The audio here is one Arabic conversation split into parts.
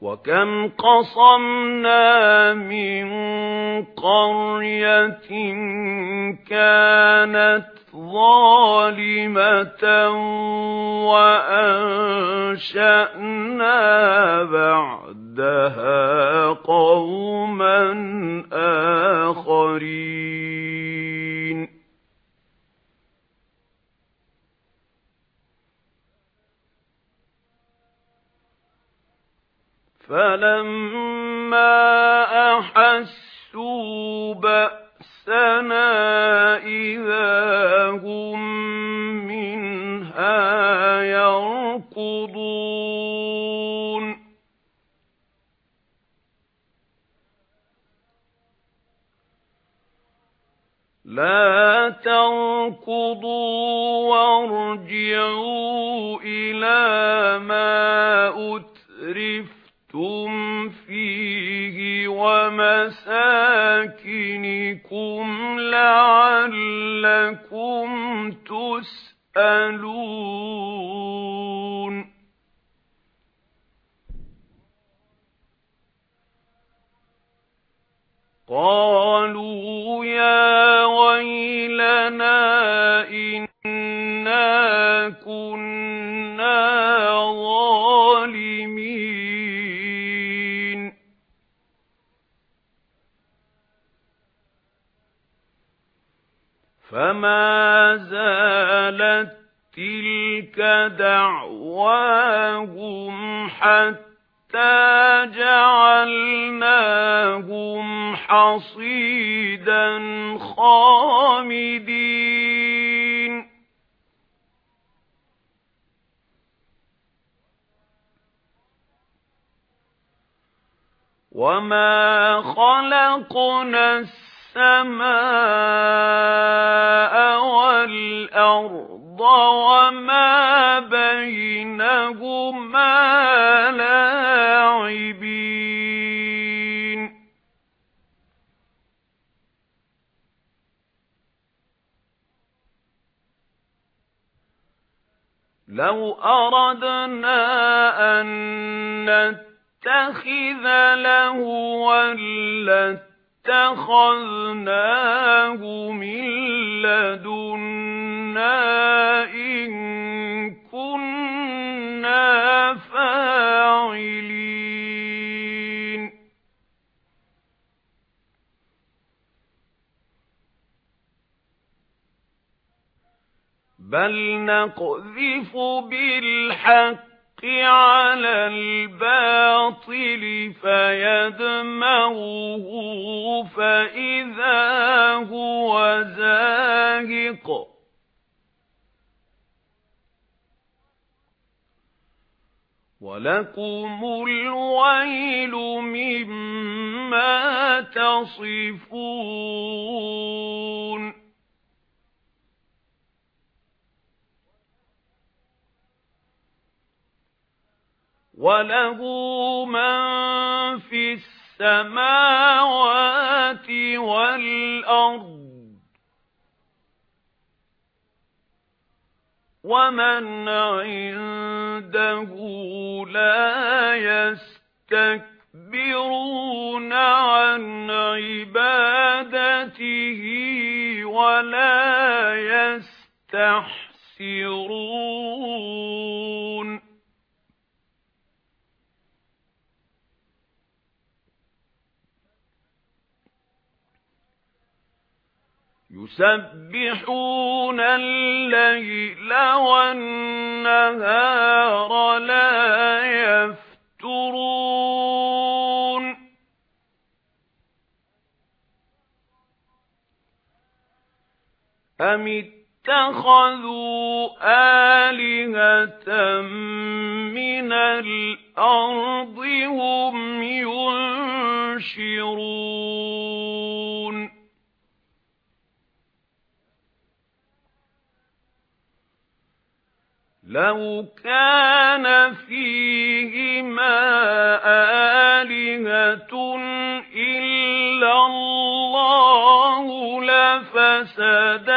وَكَمْ قَصَمْنَا مِنْ قَرْيَةٍ كَانَتْ ظَالِمَةً وَأَنشَأْنَا بَعْدَهَا قَوْمًا آخَرِينَ فَلَمَّا أَحَسُّوا بَأْسَنَا إِذَا هُمْ مِنْهَا يَرْكُضُونَ. لَا تَرْكُضُوا وَارْجِعُوا إِلَى مَا أُتْرِفْتُمْ لَبِثْتُمْ فِيهِ وَمَسَاكِنِكُمْ لَعَلَّكُمْ تُسْأَلُونَ قَالُوا فَمَا زَالَتْ تِلْكَ دَعْوَاهُمْ حَتَّى جَعَلْنَاهُمْ حَصِيدًا خَامِدِينَ وَمَا خَلَقْنَا السَّمَاءَ وَالْأَرْضَ وَمَا بَيْنَهُمَا لَاعِبِينَ. لَوْ أَرَدْنَا أَن نَّتَّخِذَ لَهْوًا اتَّخَذْنَاهُ مِن لَّدُنَّا إِن كُنَّا فَاعِلِينَ. بَلْ نَقْذِفُ بِالْحَقِّ عَلَى الْبَاطِلِ فَيَدْمَغُهُ فَإِذَا هُوَ زَاهِقٌ. وَلَكُمُ الْوَيْلُ مِمَّا تَصِفُونَ وَلَهُ مَن فِي السَّمَاوَاتِ وَالْأَرْضِ وَمَنْ عِندَهُ لَا يَسْتَكْبِرُونَ عَنْ عِبَادَتِهِ وَلَا يَسْتَحْسِرُونَ يُسَبِّحُونَ اللَّيْلَ وَالنَّهَارَ لَا يَفْتُرُونَ. أَمِ اتَّخَذُوا آلِهَةً مِنَ الْأَرْضِ هُمْ يُنْشِرُونَ؟ لَوْ كَانَ فِيهِمَا آلِهَةٌ إِلَّا اللَّهُ لَفَسَدَتَا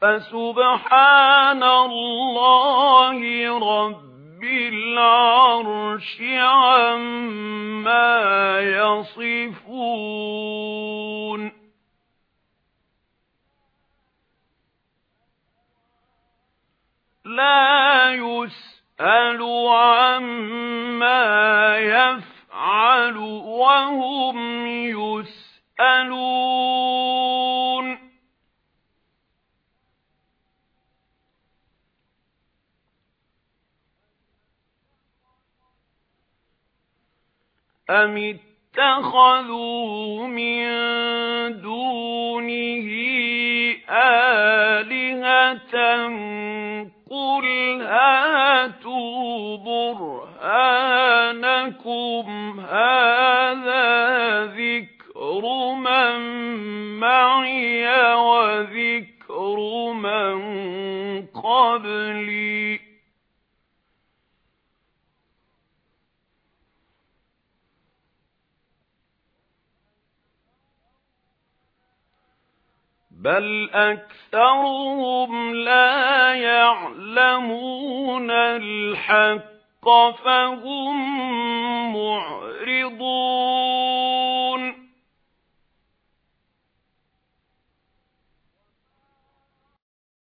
فسبحان الله رب العرش عما يصفون لا يسأل عما يفعل وهم يسألون. أَمِ اتَّخَذُوا مِن دُونِهِ آلِهَةً بَلْ أَكْثَرُهُمْ لَا يَعْلَمُونَ الْحَقَّ فَهُمْ مُعْرِضُونَ